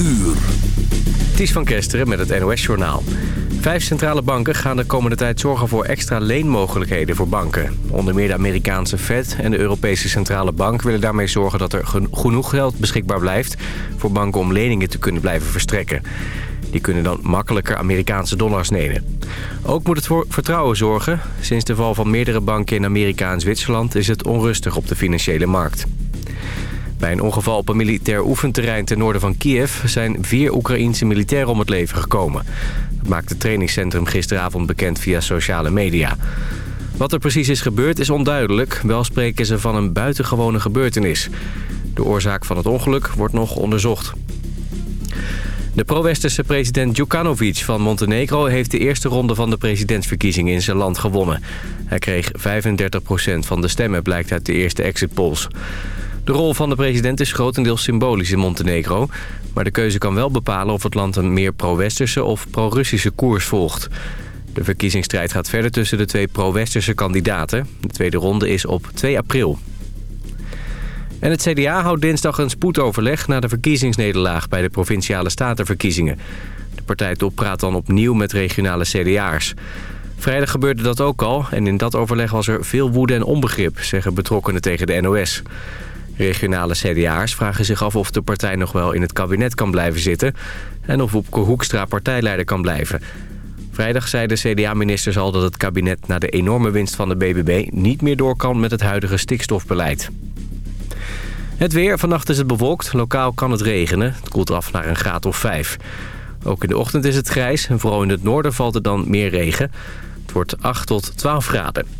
uur. Ties van Kesteren met het NOS-journaal. Vijf centrale banken gaan de komende tijd zorgen voor extra leenmogelijkheden voor banken. Onder meer de Amerikaanse Fed en de Europese Centrale Bank willen daarmee zorgen dat er genoeg geld beschikbaar blijft... voor banken om leningen te kunnen blijven verstrekken. Die kunnen dan makkelijker Amerikaanse dollars lenen. Ook moet het voor vertrouwen zorgen. Sinds de val van meerdere banken in Amerika en Zwitserland is het onrustig op de financiële markt. Bij een ongeval op een militair oefenterrein ten noorden van Kiev... zijn vier Oekraïense militairen om het leven gekomen. Dat maakt het trainingscentrum gisteravond bekend via sociale media. Wat er precies is gebeurd is onduidelijk. Wel spreken ze van een buitengewone gebeurtenis. De oorzaak van het ongeluk wordt nog onderzocht. De pro-westerse president Djukanovic van Montenegro... heeft de eerste ronde van de presidentsverkiezingen in zijn land gewonnen. Hij kreeg 35% van de stemmen, blijkt uit de eerste exit polls. De rol van de president is grotendeels symbolisch in Montenegro... maar de keuze kan wel bepalen of het land een meer pro-westerse of pro-Russische koers volgt. De verkiezingsstrijd gaat verder tussen de twee pro-westerse kandidaten. De tweede ronde is op 2 april. En het CDA houdt dinsdag een spoedoverleg na de verkiezingsnederlaag bij de Provinciale Statenverkiezingen. De partijtop praat dan opnieuw met regionale CDA'ers. Vrijdag gebeurde dat ook al en in dat overleg was er veel woede en onbegrip, zeggen betrokkenen tegen de NOS. Regionale CDA'ers vragen zich af of de partij nog wel in het kabinet kan blijven zitten... en of Wopke Hoekstra partijleider kan blijven. Vrijdag zei de CDA-ministers al dat het kabinet na de enorme winst van de BBB... niet meer door kan met het huidige stikstofbeleid. Het weer. Vannacht is het bewolkt. Lokaal kan het regenen. Het koelt af naar een graad of 5. Ook in de ochtend is het grijs. En vooral in het noorden valt er dan meer regen. Het wordt 8 tot 12 graden.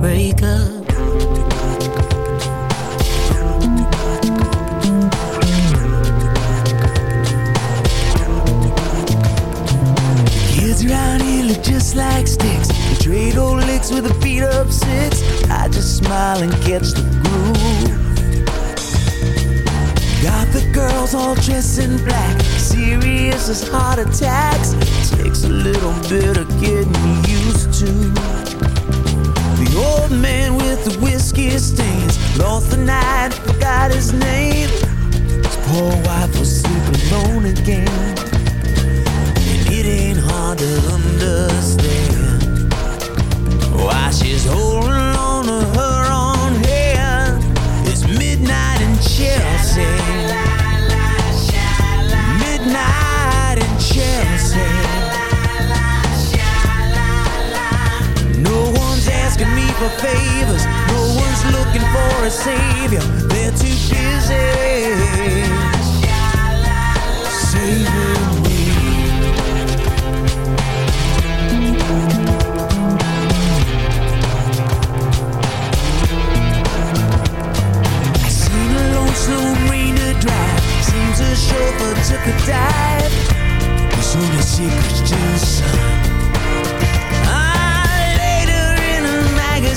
break up. Kids around here look just like sticks. They trade old licks with a beat up six. I just smile and catch the groove. Got the girls all dressed in black, serious as heart attacks. Takes a little bit of getting man with the whiskey stains. Lost the night, forgot his name. His poor wife was sleeping alone again. favors. No one's looking for a savior. They're too busy. Saving me. I seen a lonesome rainer drive. Seems a chauffeur took a dive. He's on a secret to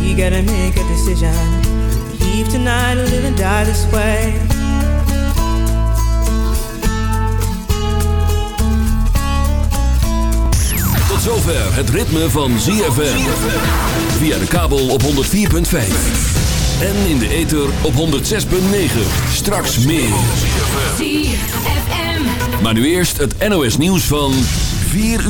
We gotta make a decision. Leave tonight or live and die this way. Tot zover het ritme van ZFM. Via de kabel op 104.5. En in de ether op 106.9. Straks meer. ZFM. Maar nu eerst het NOS nieuws van 4 uur.